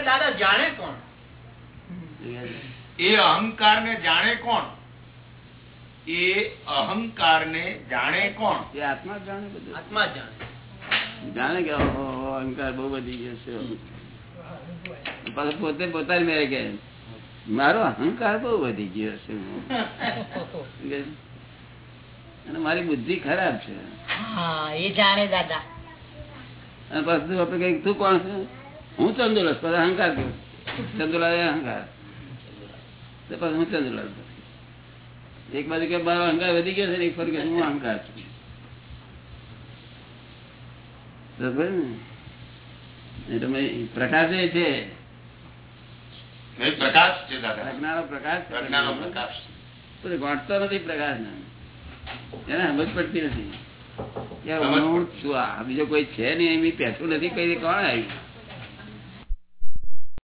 દાદા જાણે કોણ? એ અહંકાર ને જાણે કોણ? એ અહંકાર ને જાણે કોણ? એ આત્મા જાણે બધું. આત્મા જાણે. જાણે કે અહંકાર બહુ વધી ગયો છે. પાછું પોતે પોતાની મેરે કે મારો અહંકાર બહુ વધી ગયો છે. અને મારી બુદ્ધિ ખરાબ છે. હા એ જાણે દાદા. અને પાછું આપડે કઈ તું કોણ છે? હું ચંદુલાલ પછી અહંકાર કરું ચંદુલાલ અહંકાર. પછી હું ચંદુલાલ એક બાજુ કે મારો અહંકાર વધી ગયો છે ને એક ફરી કે હું અહંકાર છું. ને? પ્રકાશ એ છે. પ્રકાશ છે પ્રજ્ઞાનો પ્રકાશ પ્રજ્ઞાનો પ્રકાશ વાંચતો નથી પ્રકાશ ને. એને સમજ પડતી નથી. બીજો કોઈ છે નહીં એમ પેઠું નથી કઈ કોણ આવ્યું.